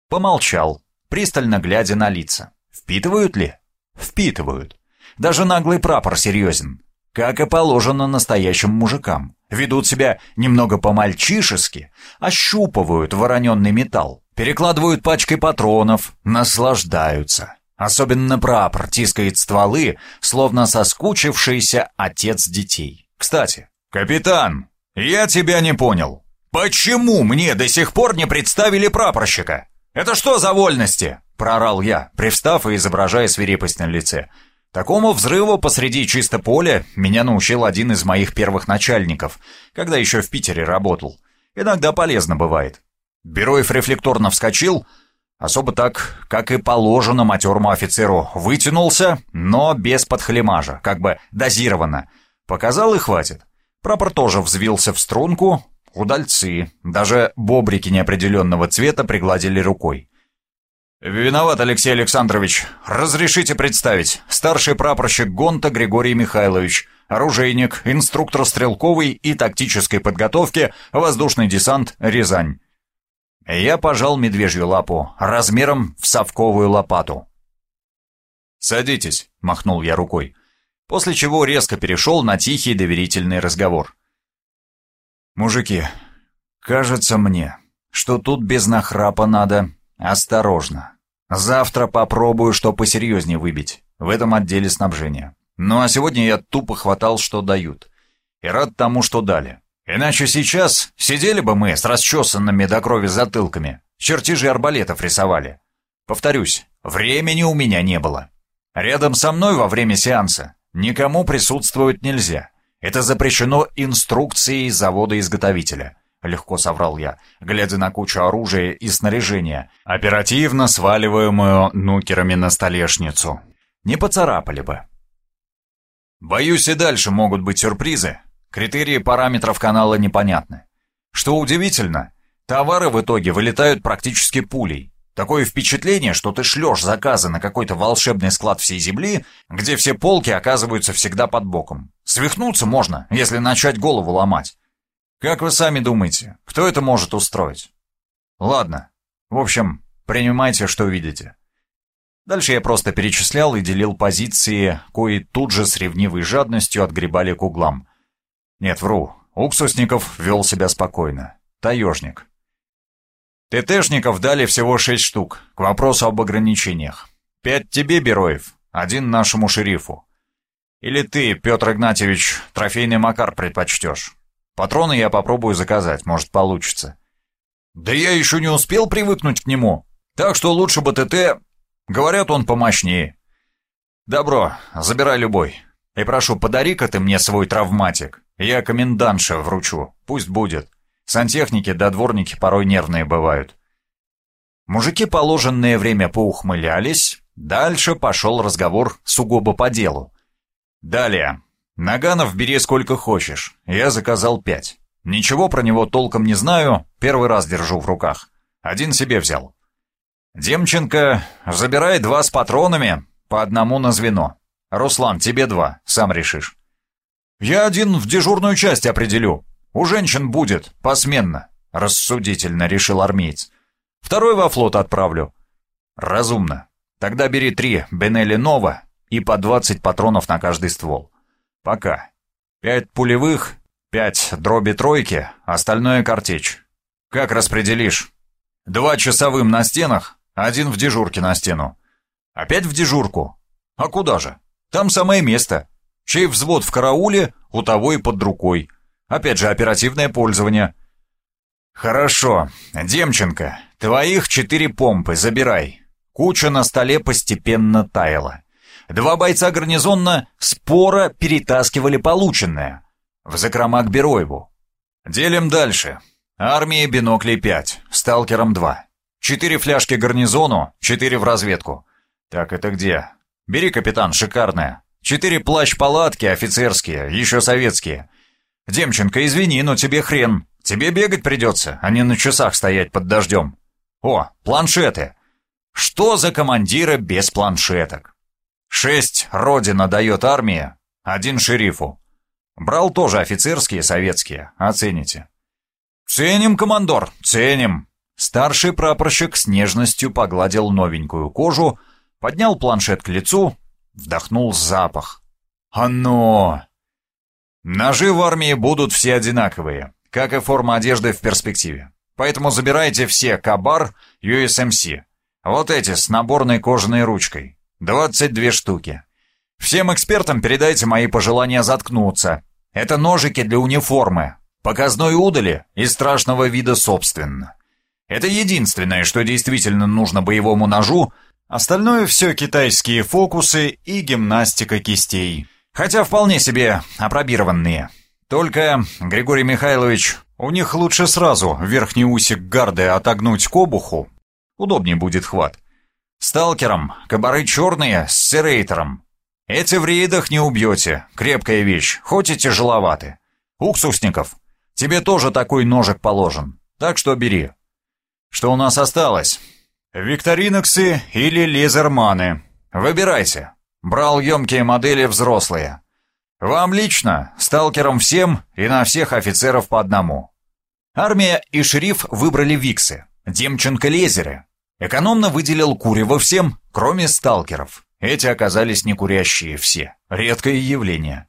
Помолчал, пристально глядя на лица. Впитывают ли? Впитывают. Даже наглый прапор серьезен. Как и положено настоящим мужикам. Ведут себя немного по-мальчишески, ощупывают вороненный металл, перекладывают пачкой патронов, наслаждаются. Особенно прапор тискает стволы, словно соскучившийся отец детей. Кстати, капитан, я тебя не понял. Почему мне до сих пор не представили прапорщика? Это что за вольности? Прорал я, привстав и изображая свирепость на лице. Такому взрыву посреди чисто поля меня научил один из моих первых начальников, когда еще в Питере работал. Иногда полезно бывает. Бероев рефлекторно вскочил, Особо так, как и положено матерому офицеру, вытянулся, но без подхлемажа, как бы дозированно. Показал и хватит. Прапор тоже взвился в струнку, удальцы, даже бобрики неопределенного цвета пригладили рукой. «Виноват, Алексей Александрович. Разрешите представить. Старший прапорщик Гонта Григорий Михайлович, оружейник, инструктор стрелковой и тактической подготовки, воздушный десант, Рязань». Я пожал медвежью лапу размером в совковую лопату. «Садитесь», — махнул я рукой, после чего резко перешел на тихий доверительный разговор. «Мужики, кажется мне, что тут без нахрапа надо осторожно. Завтра попробую что посерьезнее выбить в этом отделе снабжения. Ну а сегодня я тупо хватал, что дают. И рад тому, что дали. Иначе сейчас сидели бы мы с расчесанными до крови затылками, чертежи арбалетов рисовали. Повторюсь, времени у меня не было. Рядом со мной во время сеанса никому присутствовать нельзя. Это запрещено инструкцией завода-изготовителя. Легко соврал я, глядя на кучу оружия и снаряжения, оперативно сваливаемую нукерами на столешницу. Не поцарапали бы. Боюсь, и дальше могут быть сюрпризы. Критерии параметров канала непонятны. Что удивительно, товары в итоге вылетают практически пулей. Такое впечатление, что ты шлешь заказы на какой-то волшебный склад всей Земли, где все полки оказываются всегда под боком. Свихнуться можно, если начать голову ломать. Как вы сами думаете, кто это может устроить? Ладно. В общем, принимайте, что видите. Дальше я просто перечислял и делил позиции, кои тут же с ревнивой жадностью отгребали к углам. Нет, вру. Уксусников вел себя спокойно. Таежник. ТТшников дали всего шесть штук, к вопросу об ограничениях. Пять тебе, Бероев, один нашему шерифу. Или ты, Петр Игнатьевич, трофейный Макар предпочтешь? Патроны я попробую заказать, может получится. Да я еще не успел привыкнуть к нему, так что лучше бы ТТ... Говорят, он помощнее. Добро, забирай любой. И прошу, подари-ка ты мне свой травматик. Я комендантше вручу, пусть будет. Сантехники да дворники порой нервные бывают. Мужики положенное время поухмылялись. Дальше пошел разговор сугубо по делу. Далее. Наганов бери сколько хочешь. Я заказал пять. Ничего про него толком не знаю, первый раз держу в руках. Один себе взял. Демченко, забирай два с патронами, по одному на звено. Руслан, тебе два, сам решишь. Я один в дежурную часть определю. У женщин будет, посменно, рассудительно решил армеец. Второй во флот отправлю. Разумно. Тогда бери три Бенелли Нова и по двадцать патронов на каждый ствол. Пока. Пять пулевых, пять дроби тройки, остальное картечь. Как распределишь? Два часовым на стенах, один в дежурке на стену. Опять в дежурку? А куда же? Там самое место. Чей взвод в карауле, у того и под рукой. Опять же, оперативное пользование. Хорошо. Демченко, твоих четыре помпы забирай. Куча на столе постепенно таяла. Два бойца гарнизонно споро перетаскивали полученное. В закрома к Бероеву. Делим дальше. Армии биноклей 5, сталкером 2. Четыре фляжки гарнизону, четыре в разведку. Так, это где? Бери, капитан, шикарная. Четыре плащ-палатки офицерские, еще советские. Демченко, извини, но тебе хрен. Тебе бегать придется, а не на часах стоять под дождем. О, планшеты. Что за командира без планшеток? Шесть Родина дает армии, один шерифу. Брал тоже офицерские, советские, оцените. Ценим, командор, ценим. Старший прапорщик с нежностью погладил новенькую кожу, поднял планшет к лицу, вдохнул запах. Оно! Ножи в армии будут все одинаковые, как и форма одежды в перспективе. Поэтому забирайте все Кабар, USMC. Вот эти с наборной кожаной ручкой. 22 штуки. Всем экспертам передайте мои пожелания заткнуться. Это ножики для униформы, показной удали и страшного вида собственно. Это единственное, что действительно нужно боевому ножу, остальное все китайские фокусы и гимнастика кистей. Хотя вполне себе опробированные. Только, Григорий Михайлович, у них лучше сразу верхний усик гарды отогнуть к обуху. Удобнее будет хват. Сталкером, кабары черные с серейтером. Эти в рейдах не убьете, крепкая вещь, хоть и тяжеловаты. Уксусников, тебе тоже такой ножик положен, так что бери. Что у нас осталось? Викториноксы или лезерманы. Выбирайте. Брал емкие модели взрослые. Вам лично, сталкерам всем и на всех офицеров по одному. Армия и шериф выбрали Виксы, Демченко лезеры, Экономно выделил курево всем, кроме сталкеров. Эти оказались некурящие все. Редкое явление.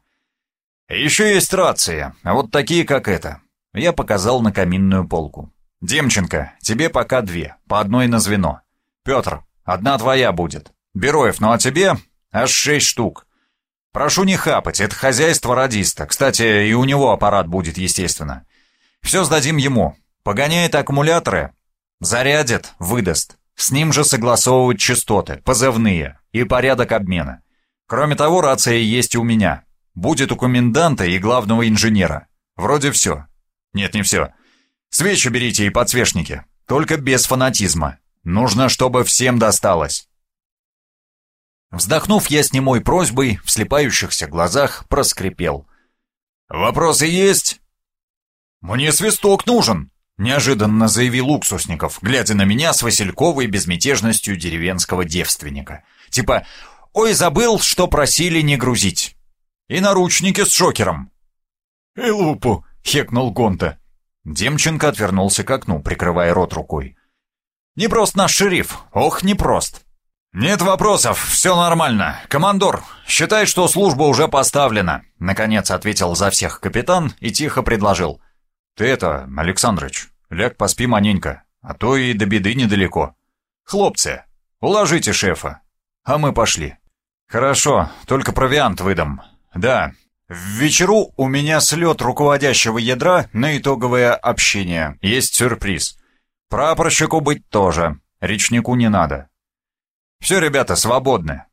Еще есть рации, а вот такие, как эта. Я показал на каминную полку. «Демченко, тебе пока две, по одной на звено. Петр, одна твоя будет. Бероев, ну а тебе аж шесть штук. Прошу не хапать, это хозяйство радиста. Кстати, и у него аппарат будет, естественно. Все сдадим ему. Погоняет аккумуляторы, зарядит, выдаст. С ним же согласовывать частоты, позывные и порядок обмена. Кроме того, рация есть у меня. Будет у коменданта и главного инженера. Вроде все. Нет, не все. Свечи берите и подсвечники. Только без фанатизма. Нужно, чтобы всем досталось. Вздохнув, я с немой просьбой в слепающихся глазах проскрипел. «Вопросы есть?» «Мне свисток нужен», — неожиданно заявил Уксусников, глядя на меня с васильковой безмятежностью деревенского девственника. Типа «Ой, забыл, что просили не грузить». «И наручники с шокером». «И лупу», — хекнул Гонта. Демченко отвернулся к окну, прикрывая рот рукой. «Не прост наш шериф, ох, не прост!» «Нет вопросов, все нормально. Командор, считай, что служба уже поставлена», — наконец ответил за всех капитан и тихо предложил. «Ты это, Александрыч, ляг поспи маненько, а то и до беды недалеко. Хлопцы, уложите шефа, а мы пошли». «Хорошо, только провиант выдам. Да, в вечеру у меня слет руководящего ядра на итоговое общение. Есть сюрприз. Прапорщику быть тоже. Речнику не надо. Все, ребята, свободны.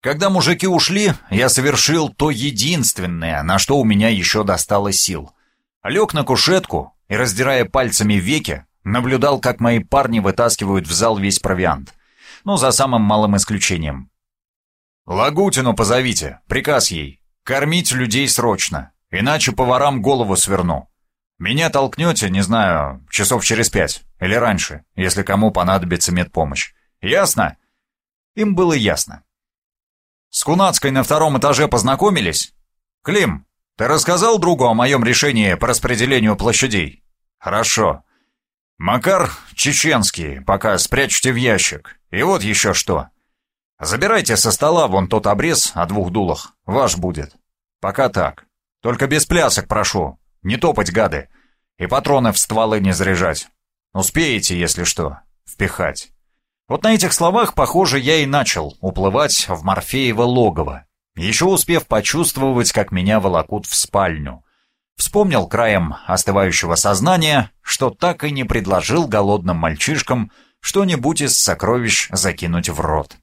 Когда мужики ушли, я совершил то единственное, на что у меня еще досталось сил. Лег на кушетку и, раздирая пальцами веки, наблюдал, как мои парни вытаскивают в зал весь провиант. Ну, за самым малым исключением. «Лагутину позовите, приказ ей. Кормить людей срочно, иначе поварам голову сверну. Меня толкнете, не знаю, часов через пять или раньше, если кому понадобится медпомощь. Ясно?» Им было ясно. «С Кунацкой на втором этаже познакомились? Клим, ты рассказал другу о моем решении по распределению площадей? Хорошо. Макар чеченский, пока спрячьте в ящик. И вот еще что. Забирайте со стола вон тот обрез о двух дулах. Ваш будет. Пока так. Только без плясок прошу. Не топать, гады. И патроны в стволы не заряжать. Успеете, если что, впихать. Вот на этих словах, похоже, я и начал уплывать в Морфеево логово, еще успев почувствовать, как меня волокут в спальню. Вспомнил краем остывающего сознания, что так и не предложил голодным мальчишкам что-нибудь из сокровищ закинуть в рот.